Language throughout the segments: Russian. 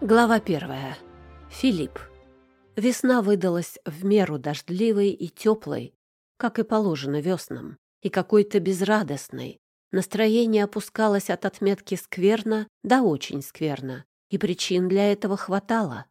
Глава первая. Филипп. Весна выдалась в меру дождливой и теплой, как и положено веснам, и какой-то безрадостной. Настроение опускалось от отметки «скверно» до «очень скверно», и причин для этого хватало.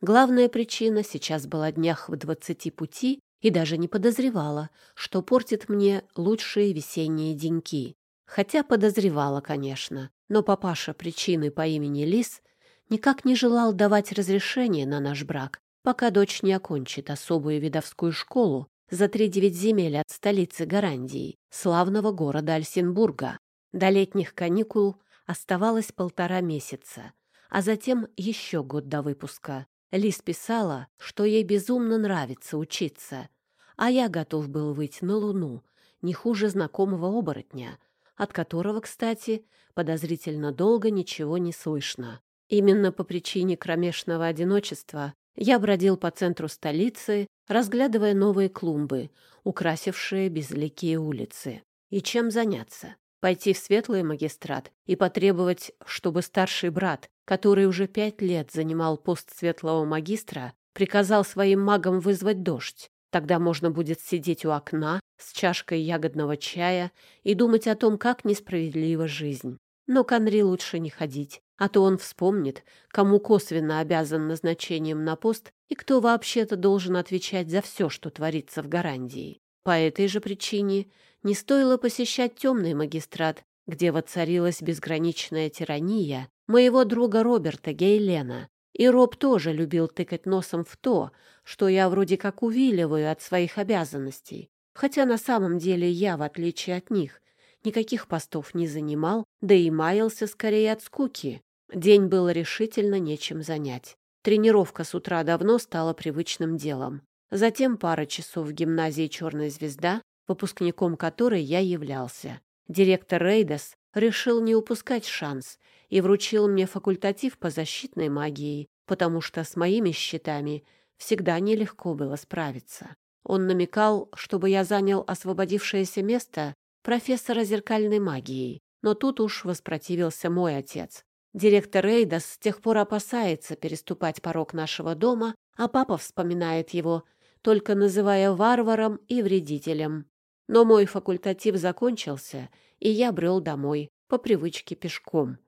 Главная причина сейчас была днях в двадцати пути и даже не подозревала, что портит мне лучшие весенние деньки. Хотя подозревала, конечно, но папаша причины по имени Лис никак не желал давать разрешение на наш брак, пока дочь не окончит особую видовскую школу за три девять земель от столицы Гарандии, славного города Альсенбурга. До летних каникул оставалось полтора месяца, а затем еще год до выпуска. Лис писала, что ей безумно нравится учиться, а я готов был выйти на Луну, не хуже знакомого оборотня, от которого, кстати, подозрительно долго ничего не слышно. Именно по причине кромешного одиночества я бродил по центру столицы, разглядывая новые клумбы, украсившие безликие улицы. И чем заняться? Пойти в светлый магистрат и потребовать, чтобы старший брат, который уже пять лет занимал пост светлого магистра, приказал своим магам вызвать дождь. Тогда можно будет сидеть у окна с чашкой ягодного чая и думать о том, как несправедлива жизнь. Но к Анри лучше не ходить, а то он вспомнит, кому косвенно обязан назначением на пост и кто вообще-то должен отвечать за все, что творится в Гарандии. По этой же причине не стоило посещать темный магистрат, где воцарилась безграничная тирания моего друга Роберта Гейлена. И Роб тоже любил тыкать носом в то, что я вроде как увиливаю от своих обязанностей. Хотя на самом деле я, в отличие от них, никаких постов не занимал, да и маялся скорее от скуки. День было решительно нечем занять. Тренировка с утра давно стала привычным делом. Затем пара часов в гимназии «Черная звезда», выпускником которой я являлся. Директор Рейдес решил не упускать шанс и вручил мне факультатив по защитной магии, потому что с моими щитами всегда нелегко было справиться. Он намекал, чтобы я занял освободившееся место профессора зеркальной магии, но тут уж воспротивился мой отец. Директор Рейдас с тех пор опасается переступать порог нашего дома, а папа вспоминает его, только называя варваром и вредителем. Но мой факультатив закончился, и я брел домой, по привычке пешком.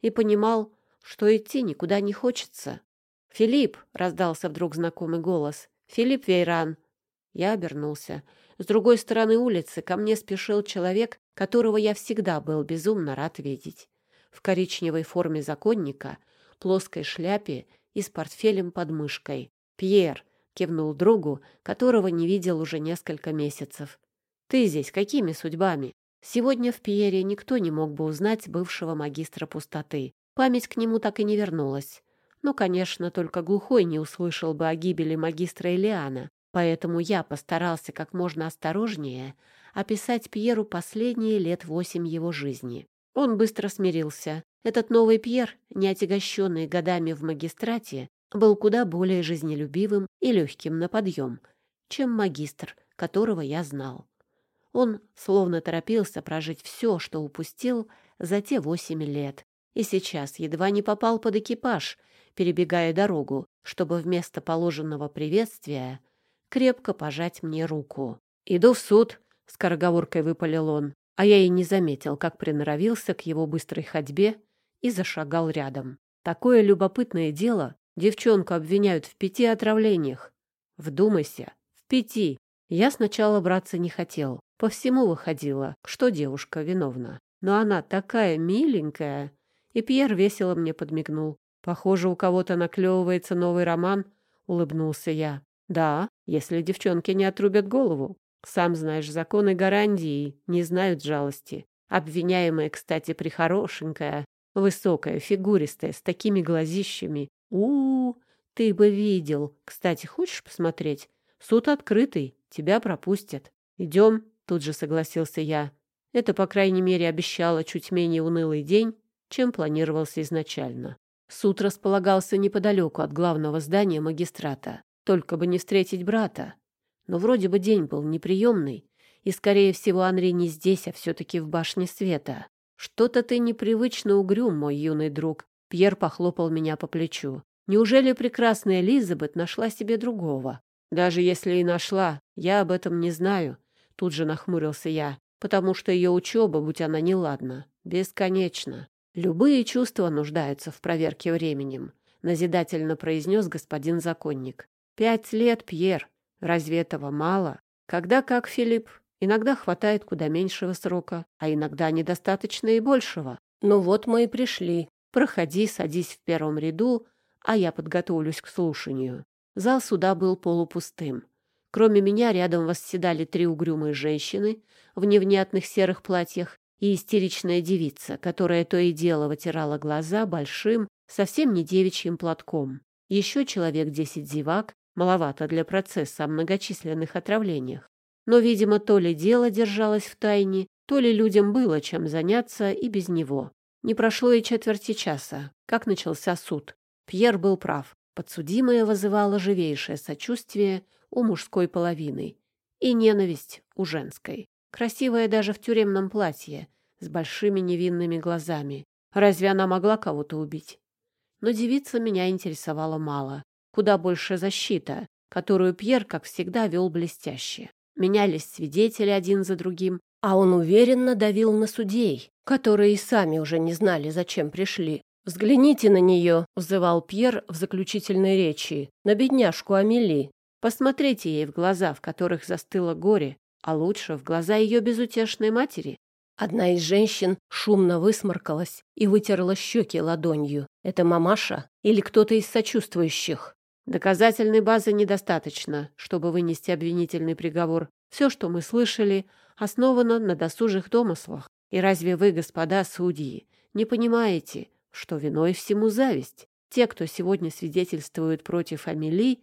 И понимал, что идти никуда не хочется. «Филипп!» — раздался вдруг знакомый голос. «Филипп Вейран!» Я обернулся. С другой стороны улицы ко мне спешил человек, которого я всегда был безумно рад видеть в коричневой форме законника, плоской шляпе и с портфелем под мышкой. «Пьер!» — кивнул другу, которого не видел уже несколько месяцев. «Ты здесь какими судьбами?» Сегодня в Пьере никто не мог бы узнать бывшего магистра пустоты. Память к нему так и не вернулась. Ну, конечно, только глухой не услышал бы о гибели магистра Элиана, поэтому я постарался как можно осторожнее описать Пьеру последние лет восемь его жизни. Он быстро смирился. Этот новый Пьер, не отягощенный годами в магистрате, был куда более жизнелюбивым и легким на подъем, чем магистр, которого я знал. Он словно торопился прожить все, что упустил за те восемь лет, и сейчас едва не попал под экипаж, перебегая дорогу, чтобы вместо положенного приветствия крепко пожать мне руку. «Иду в суд», — скороговоркой выпалил он а я и не заметил, как приноровился к его быстрой ходьбе и зашагал рядом. Такое любопытное дело. Девчонку обвиняют в пяти отравлениях. Вдумайся, в пяти. Я сначала браться не хотел. По всему выходило, что девушка виновна. Но она такая миленькая. И Пьер весело мне подмигнул. Похоже, у кого-то наклевывается новый роман, улыбнулся я. Да, если девчонки не отрубят голову. Сам знаешь, законы гарантии не знают жалости. Обвиняемая, кстати, прихорошенькая, высокая, фигуристая, с такими глазищами. у, -у, -у ты бы видел. Кстати, хочешь посмотреть? Суд открытый, тебя пропустят. Идем, тут же согласился я. Это, по крайней мере, обещало чуть менее унылый день, чем планировался изначально. Суд располагался неподалеку от главного здания магистрата. Только бы не встретить брата. Но вроде бы день был неприемный, и, скорее всего, Анри не здесь, а все-таки в башне света. Что-то ты непривычно угрюм, мой юный друг. Пьер похлопал меня по плечу. Неужели прекрасная Элизабет нашла себе другого? Даже если и нашла, я об этом не знаю. Тут же нахмурился я, потому что ее учеба, будь она неладна, бесконечна. Любые чувства нуждаются в проверке временем, назидательно произнес господин законник. Пять лет, Пьер. Разве этого мало? Когда как, Филипп? Иногда хватает куда меньшего срока, а иногда недостаточно и большего. Ну вот мы и пришли. Проходи, садись в первом ряду, а я подготовлюсь к слушанию. Зал суда был полупустым. Кроме меня рядом восседали три угрюмые женщины в невнятных серых платьях и истеричная девица, которая то и дело вытирала глаза большим, совсем не девичьим платком. Еще человек десять зевак, маловато для процесса о многочисленных отравлениях. Но, видимо, то ли дело держалось в тайне, то ли людям было чем заняться и без него. Не прошло и четверти часа, как начался суд. Пьер был прав. Подсудимая вызывала живейшее сочувствие у мужской половины и ненависть у женской. Красивая даже в тюремном платье, с большими невинными глазами. Разве она могла кого-то убить? Но девица меня интересовала мало. Куда больше защита, которую Пьер, как всегда, вел блестяще. Менялись свидетели один за другим, а он уверенно давил на судей, которые и сами уже не знали, зачем пришли. «Взгляните на нее», — взывал Пьер в заключительной речи, — «на бедняжку Амели. Посмотрите ей в глаза, в которых застыло горе, а лучше в глаза ее безутешной матери». Одна из женщин шумно высморкалась и вытерла щеки ладонью. «Это мамаша или кто-то из сочувствующих?» Доказательной базы недостаточно, чтобы вынести обвинительный приговор. Все, что мы слышали, основано на досужих домыслах. И разве вы, господа судьи, не понимаете, что виной всему зависть? Те, кто сегодня свидетельствуют против Амели,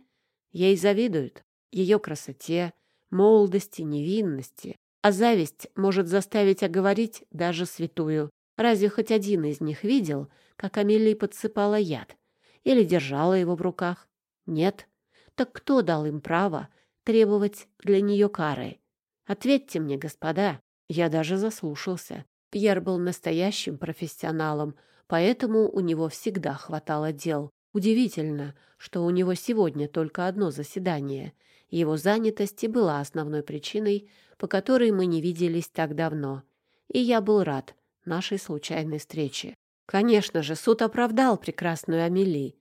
ей завидуют. Ее красоте, молодости, невинности. А зависть может заставить оговорить даже святую. Разве хоть один из них видел, как Амели подсыпала яд? Или держала его в руках? Нет? Так кто дал им право требовать для нее кары? Ответьте мне, господа. Я даже заслушался. Пьер был настоящим профессионалом, поэтому у него всегда хватало дел. Удивительно, что у него сегодня только одно заседание. Его занятость и была основной причиной, по которой мы не виделись так давно. И я был рад нашей случайной встрече. Конечно же, суд оправдал прекрасную Амели.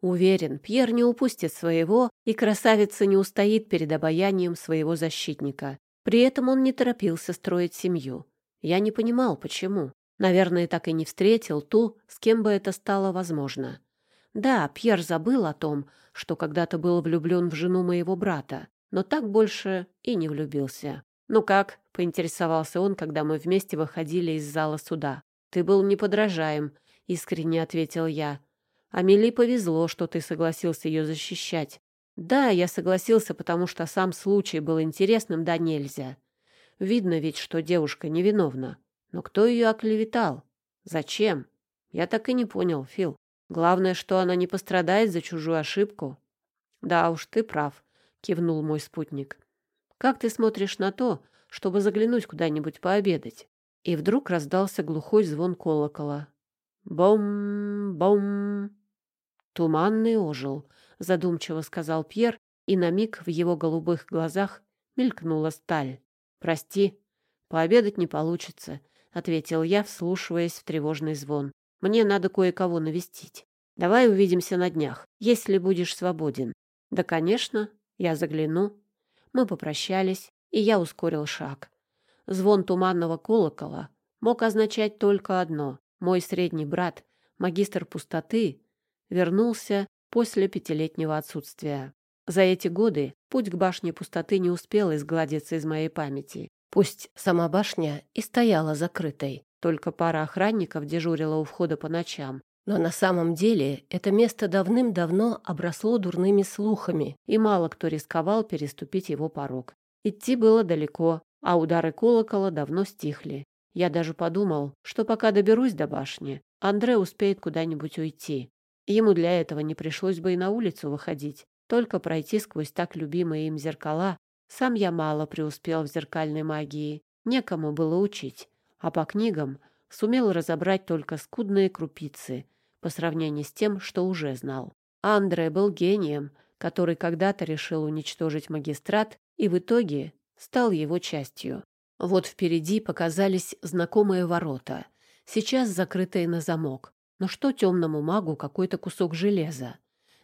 Уверен, Пьер не упустит своего, и красавица не устоит перед обаянием своего защитника. При этом он не торопился строить семью. Я не понимал, почему. Наверное, так и не встретил ту, с кем бы это стало возможно. Да, Пьер забыл о том, что когда-то был влюблен в жену моего брата, но так больше и не влюбился. «Ну как?» — поинтересовался он, когда мы вместе выходили из зала суда. «Ты был неподражаем», — искренне ответил я. Амели повезло, что ты согласился ее защищать. Да, я согласился, потому что сам случай был интересным да нельзя. Видно ведь, что девушка невиновна. Но кто ее оклеветал? Зачем? Я так и не понял, Фил. Главное, что она не пострадает за чужую ошибку. Да уж, ты прав, кивнул мой спутник. Как ты смотришь на то, чтобы заглянуть куда-нибудь пообедать? И вдруг раздался глухой звон колокола. Бом-бом. Туманный ожил, задумчиво сказал Пьер, и на миг в его голубых глазах мелькнула сталь. Прости, пообедать не получится, ответил я, вслушиваясь в тревожный звон. Мне надо кое-кого навестить. Давай увидимся на днях, если будешь свободен. Да, конечно, я загляну. Мы попрощались, и я ускорил шаг. Звон туманного колокола мог означать только одно. Мой средний брат, магистр пустоты, вернулся после пятилетнего отсутствия. За эти годы путь к башне пустоты не успел изгладиться из моей памяти. Пусть сама башня и стояла закрытой, только пара охранников дежурила у входа по ночам. Но на самом деле это место давным-давно обросло дурными слухами, и мало кто рисковал переступить его порог. Идти было далеко, а удары колокола давно стихли. Я даже подумал, что пока доберусь до башни, Андре успеет куда-нибудь уйти. Ему для этого не пришлось бы и на улицу выходить, только пройти сквозь так любимые им зеркала. Сам я мало преуспел в зеркальной магии, некому было учить, а по книгам сумел разобрать только скудные крупицы, по сравнению с тем, что уже знал. Андре был гением, который когда-то решил уничтожить магистрат и в итоге стал его частью. Вот впереди показались знакомые ворота, сейчас закрытые на замок. Но что темному магу какой-то кусок железа?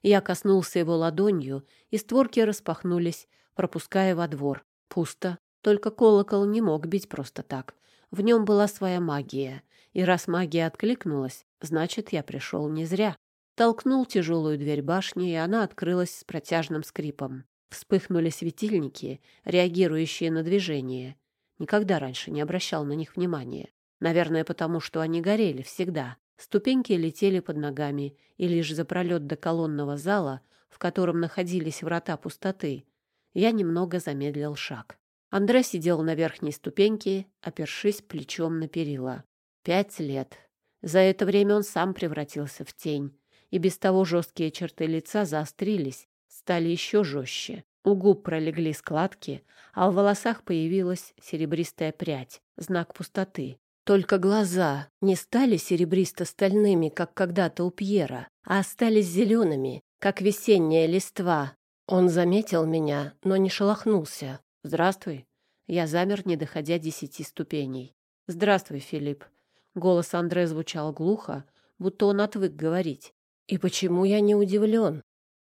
Я коснулся его ладонью, и створки распахнулись, пропуская во двор. Пусто. Только колокол не мог бить просто так. В нем была своя магия. И раз магия откликнулась, значит, я пришел не зря. Толкнул тяжелую дверь башни, и она открылась с протяжным скрипом. Вспыхнули светильники, реагирующие на движение. Никогда раньше не обращал на них внимания. Наверное, потому что они горели всегда. Ступеньки летели под ногами, и лишь за пролет до колонного зала, в котором находились врата пустоты, я немного замедлил шаг. Андре сидел на верхней ступеньке, опершись плечом на перила. Пять лет. За это время он сам превратился в тень, и без того жесткие черты лица заострились, стали еще жестче. У губ пролегли складки, а в волосах появилась серебристая прядь, знак пустоты. Только глаза не стали серебристо-стальными, как когда-то у Пьера, а остались зелеными, как весенняя листва. Он заметил меня, но не шелохнулся. «Здравствуй». Я замер, не доходя десяти ступеней. «Здравствуй, Филипп». Голос Андре звучал глухо, будто он отвык говорить. «И почему я не удивлен?»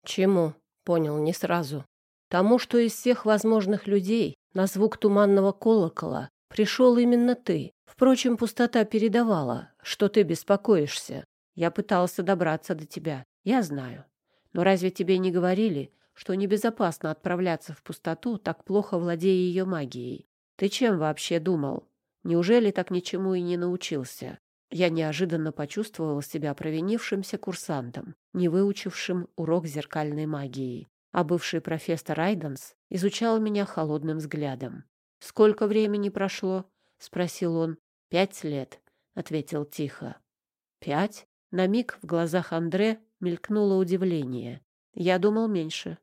«Чему?» — понял не сразу. «Тому, что из всех возможных людей на звук туманного колокола пришел именно ты. Впрочем, пустота передавала, что ты беспокоишься. Я пытался добраться до тебя, я знаю. Но разве тебе не говорили, что небезопасно отправляться в пустоту, так плохо владея ее магией? Ты чем вообще думал? Неужели так ничему и не научился? Я неожиданно почувствовал себя провинившимся курсантом, не выучившим урок зеркальной магии. А бывший профессор Айденс изучал меня холодным взглядом. «Сколько времени прошло?» — спросил он. «Пять лет», — ответил тихо. «Пять?» На миг в глазах Андре мелькнуло удивление. «Я думал меньше».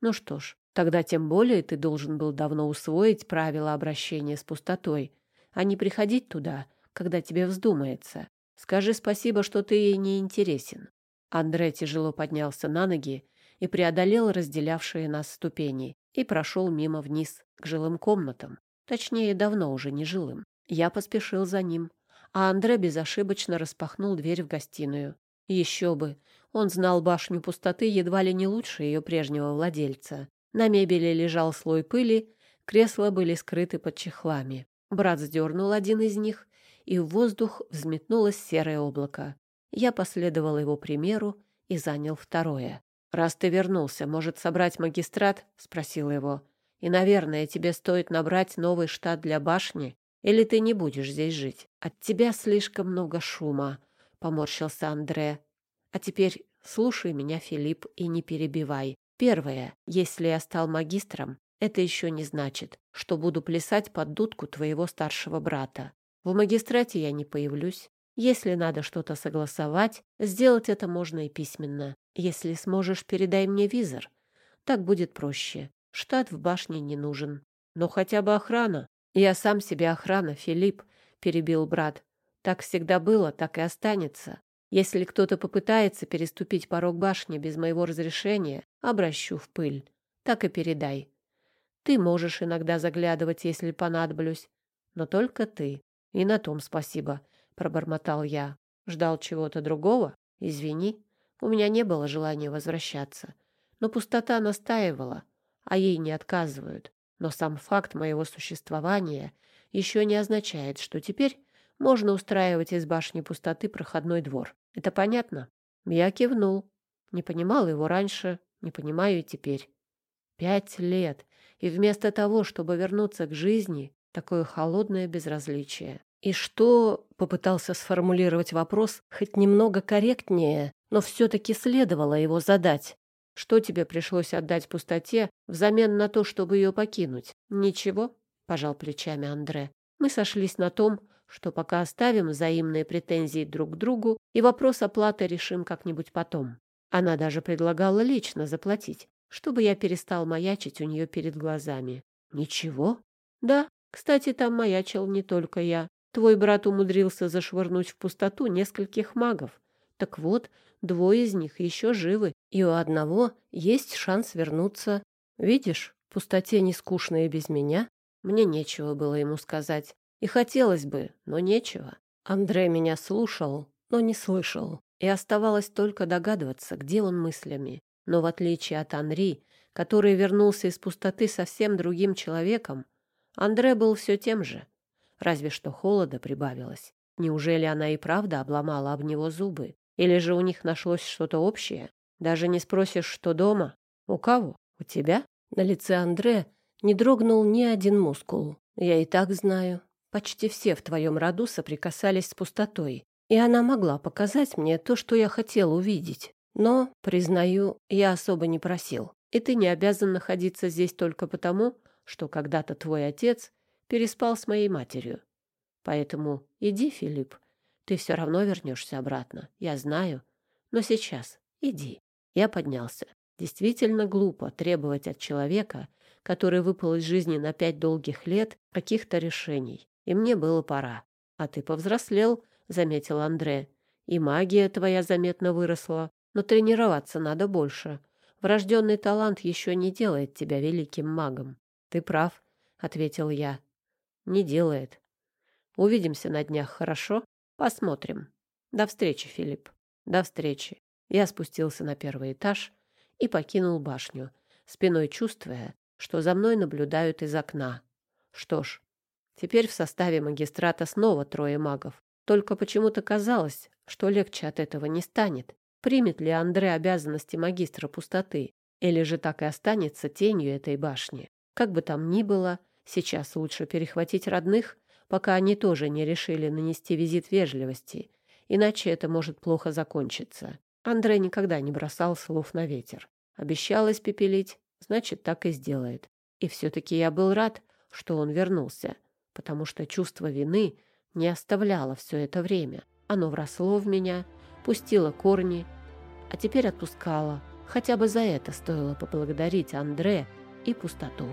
«Ну что ж, тогда тем более ты должен был давно усвоить правила обращения с пустотой, а не приходить туда, когда тебе вздумается. Скажи спасибо, что ты ей не интересен». Андре тяжело поднялся на ноги и преодолел разделявшие нас ступени и прошел мимо вниз к жилым комнатам. Точнее, давно уже не жилым. Я поспешил за ним, а Андре безошибочно распахнул дверь в гостиную. Еще бы! Он знал башню пустоты едва ли не лучше ее прежнего владельца. На мебели лежал слой пыли, кресла были скрыты под чехлами. Брат сдернул один из них, и в воздух взметнулось серое облако. Я последовал его примеру и занял второе. «Раз ты вернулся, может, собрать магистрат?» — спросил его. «И, наверное, тебе стоит набрать новый штат для башни, или ты не будешь здесь жить? От тебя слишком много шума», — поморщился Андре. «А теперь слушай меня, Филипп, и не перебивай. Первое, если я стал магистром, это еще не значит, что буду плясать под дудку твоего старшего брата. В магистрате я не появлюсь. Если надо что-то согласовать, сделать это можно и письменно. Если сможешь, передай мне визор. Так будет проще. Штат в башне не нужен. Но хотя бы охрана. Я сам себе охрана, Филипп, перебил брат. Так всегда было, так и останется. Если кто-то попытается переступить порог башни без моего разрешения, обращу в пыль. Так и передай. Ты можешь иногда заглядывать, если понадоблюсь, но только ты. И на том спасибо, пробормотал я. Ждал чего-то другого? Извини. У меня не было желания возвращаться. Но пустота настаивала, а ей не отказывают. Но сам факт моего существования еще не означает, что теперь можно устраивать из башни пустоты проходной двор. Это понятно? Я кивнул. Не понимал его раньше, не понимаю и теперь. Пять лет, и вместо того, чтобы вернуться к жизни, такое холодное безразличие. И что, попытался сформулировать вопрос хоть немного корректнее, но все-таки следовало его задать. Что тебе пришлось отдать пустоте взамен на то, чтобы ее покинуть? Ничего, пожал плечами Андре. Мы сошлись на том, что пока оставим взаимные претензии друг к другу и вопрос оплаты решим как-нибудь потом. Она даже предлагала лично заплатить, чтобы я перестал маячить у нее перед глазами. Ничего? Да, кстати, там маячил не только я. Твой брат умудрился зашвырнуть в пустоту нескольких магов, Так вот, двое из них еще живы, и у одного есть шанс вернуться. Видишь, в пустоте не скучно и без меня. Мне нечего было ему сказать. И хотелось бы, но нечего. Андрей меня слушал, но не слышал. И оставалось только догадываться, где он мыслями. Но в отличие от Анри, который вернулся из пустоты совсем другим человеком, Андре был все тем же. Разве что холода прибавилось. Неужели она и правда обломала об него зубы? Или же у них нашлось что-то общее? Даже не спросишь, что дома? У кого? У тебя? На лице Андре не дрогнул ни один мускул. Я и так знаю. Почти все в твоем роду соприкасались с пустотой. И она могла показать мне то, что я хотел увидеть. Но, признаю, я особо не просил. И ты не обязан находиться здесь только потому, что когда-то твой отец переспал с моей матерью. Поэтому иди, Филипп. Ты все равно вернешься обратно. Я знаю. Но сейчас иди. Я поднялся. Действительно глупо требовать от человека, который выпал из жизни на пять долгих лет, каких-то решений. И мне было пора. А ты повзрослел, заметил Андре. И магия твоя заметно выросла. Но тренироваться надо больше. Врожденный талант еще не делает тебя великим магом. Ты прав, ответил я. Не делает. Увидимся на днях, хорошо? Посмотрим. До встречи, Филипп. До встречи. Я спустился на первый этаж и покинул башню, спиной чувствуя, что за мной наблюдают из окна. Что ж, теперь в составе магистрата снова трое магов. Только почему-то казалось, что легче от этого не станет. Примет ли Андре обязанности магистра пустоты, или же так и останется тенью этой башни? Как бы там ни было, сейчас лучше перехватить родных пока они тоже не решили нанести визит вежливости, иначе это может плохо закончиться. Андрей никогда не бросал слов на ветер. Обещал испепелить, значит, так и сделает. И все-таки я был рад, что он вернулся, потому что чувство вины не оставляло все это время. Оно вросло в меня, пустило корни, а теперь отпускало. Хотя бы за это стоило поблагодарить Андре и пустоту.